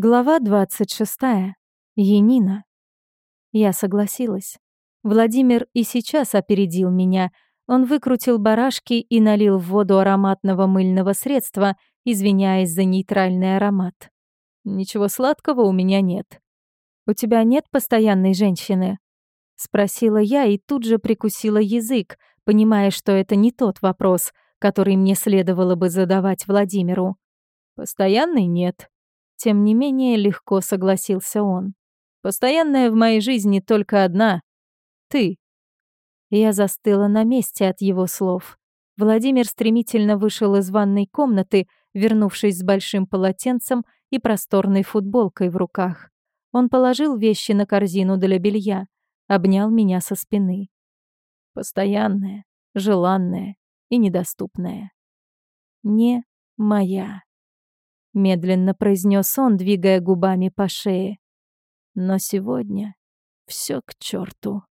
Глава 26. Енина. Я согласилась. Владимир и сейчас опередил меня. Он выкрутил барашки и налил в воду ароматного мыльного средства, извиняясь за нейтральный аромат. «Ничего сладкого у меня нет». «У тебя нет постоянной женщины?» Спросила я и тут же прикусила язык, понимая, что это не тот вопрос, который мне следовало бы задавать Владимиру. «Постоянной нет», тем не менее, легко согласился он. «Постоянная в моей жизни только одна. Ты». Я застыла на месте от его слов. Владимир стремительно вышел из ванной комнаты, вернувшись с большим полотенцем и просторной футболкой в руках. Он положил вещи на корзину для белья, обнял меня со спины. Постоянная, желанная и недоступная. Не моя медленно произнес он, двигая губами по шее. Но сегодня все к черту.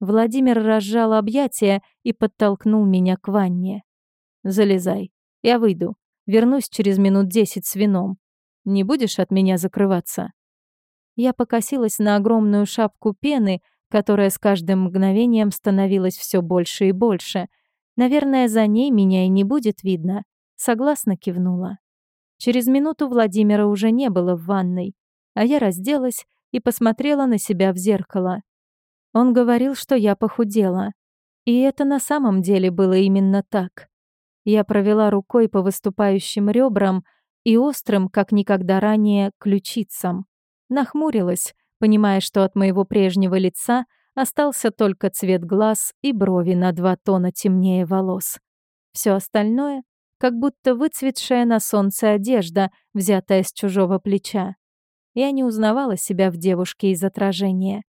Владимир разжал объятия и подтолкнул меня к ванне. «Залезай, я выйду. Вернусь через минут десять с вином. Не будешь от меня закрываться?» Я покосилась на огромную шапку пены, которая с каждым мгновением становилась все больше и больше. Наверное, за ней меня и не будет видно. Согласно кивнула. Через минуту Владимира уже не было в ванной, а я разделась и посмотрела на себя в зеркало. Он говорил, что я похудела. И это на самом деле было именно так. Я провела рукой по выступающим ребрам и острым, как никогда ранее, ключицам. Нахмурилась, понимая, что от моего прежнего лица остался только цвет глаз и брови на два тона темнее волос. Все остальное как будто выцветшая на солнце одежда, взятая с чужого плеча. Я не узнавала себя в девушке из отражения.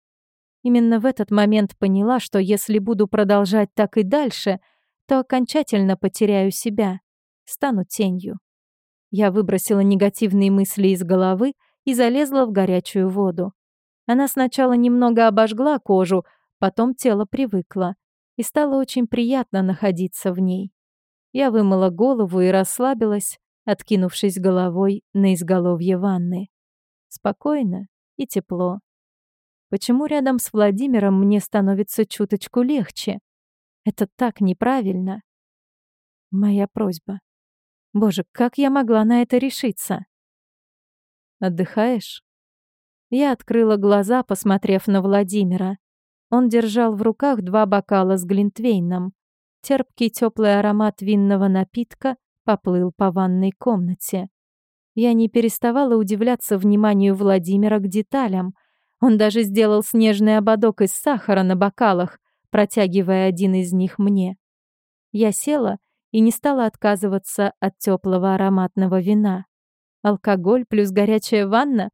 Именно в этот момент поняла, что если буду продолжать так и дальше, то окончательно потеряю себя, стану тенью. Я выбросила негативные мысли из головы и залезла в горячую воду. Она сначала немного обожгла кожу, потом тело привыкло, и стало очень приятно находиться в ней. Я вымыла голову и расслабилась, откинувшись головой на изголовье ванны. Спокойно и тепло. Почему рядом с Владимиром мне становится чуточку легче? Это так неправильно. Моя просьба. Боже, как я могла на это решиться? Отдыхаешь? Я открыла глаза, посмотрев на Владимира. Он держал в руках два бокала с глинтвейном. Терпкий теплый аромат винного напитка поплыл по ванной комнате. Я не переставала удивляться вниманию Владимира к деталям. Он даже сделал снежный ободок из сахара на бокалах, протягивая один из них мне. Я села и не стала отказываться от теплого ароматного вина. Алкоголь плюс горячая ванна?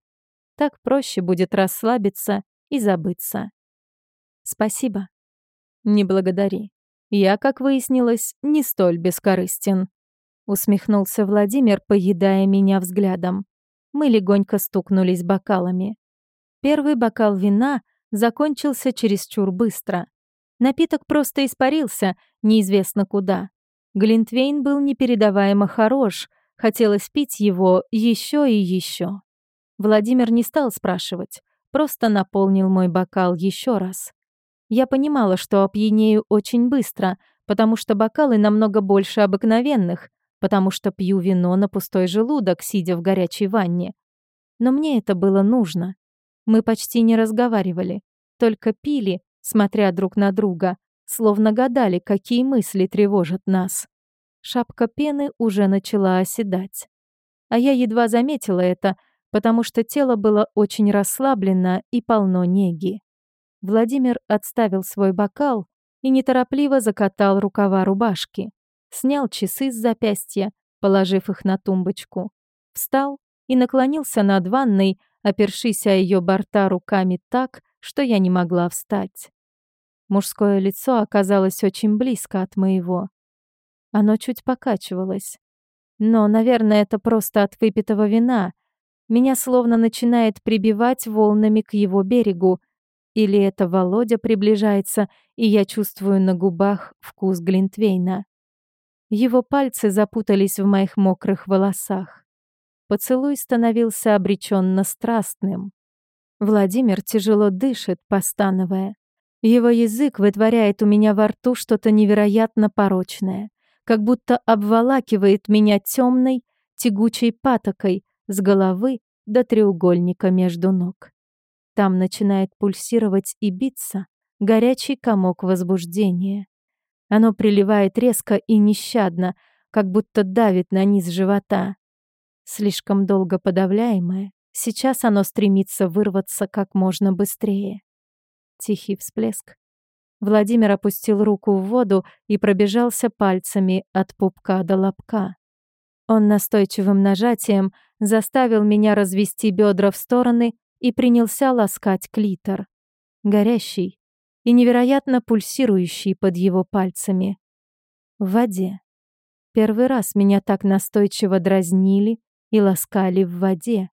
Так проще будет расслабиться и забыться. Спасибо. Не благодари. Я, как выяснилось, не столь бескорыстен. Усмехнулся Владимир, поедая меня взглядом. Мы легонько стукнулись бокалами. Первый бокал вина закончился чересчур быстро. Напиток просто испарился, неизвестно куда. Глинтвейн был непередаваемо хорош, хотелось пить его еще и еще. Владимир не стал спрашивать, просто наполнил мой бокал еще раз. Я понимала, что опьянею очень быстро, потому что бокалы намного больше обыкновенных, потому что пью вино на пустой желудок, сидя в горячей ванне. Но мне это было нужно. Мы почти не разговаривали, только пили, смотря друг на друга, словно гадали, какие мысли тревожат нас. Шапка пены уже начала оседать. А я едва заметила это, потому что тело было очень расслаблено и полно неги. Владимир отставил свой бокал и неторопливо закатал рукава рубашки, снял часы с запястья, положив их на тумбочку, встал и наклонился над ванной, опершись о ее борта руками так, что я не могла встать. Мужское лицо оказалось очень близко от моего. Оно чуть покачивалось. Но, наверное, это просто от выпитого вина. Меня словно начинает прибивать волнами к его берегу, или это Володя приближается, и я чувствую на губах вкус Глинтвейна. Его пальцы запутались в моих мокрых волосах. поцелуй становился обреченно страстным. Владимир тяжело дышит, постановая. Его язык вытворяет у меня во рту что-то невероятно порочное, как будто обволакивает меня темной, тягучей патокой с головы до треугольника между ног. Там начинает пульсировать и биться горячий комок возбуждения. Оно приливает резко и нещадно, как будто давит на низ живота. Слишком долго подавляемое, сейчас оно стремится вырваться как можно быстрее. Тихий всплеск. Владимир опустил руку в воду и пробежался пальцами от пупка до лобка. Он настойчивым нажатием заставил меня развести бедра в стороны и принялся ласкать клитор. Горящий и невероятно пульсирующий под его пальцами. В воде. Первый раз меня так настойчиво дразнили и ласкали в воде.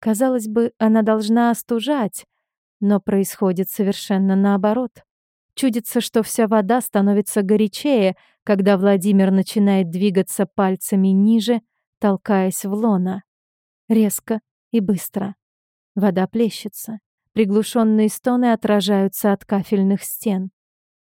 Казалось бы, она должна остужать, но происходит совершенно наоборот. Чудится, что вся вода становится горячее, когда Владимир начинает двигаться пальцами ниже, толкаясь в лона. Резко и быстро. Вода плещется. Приглушенные стоны отражаются от кафельных стен.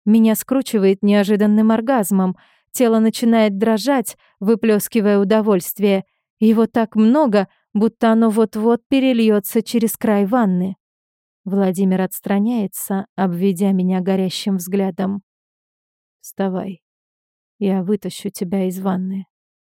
Меня скручивает неожиданным оргазмом. Тело начинает дрожать, выплескивая удовольствие. Его так много, будто оно вот-вот перельется через край ванны. Владимир отстраняется, обведя меня горящим взглядом. «Вставай. Я вытащу тебя из ванны».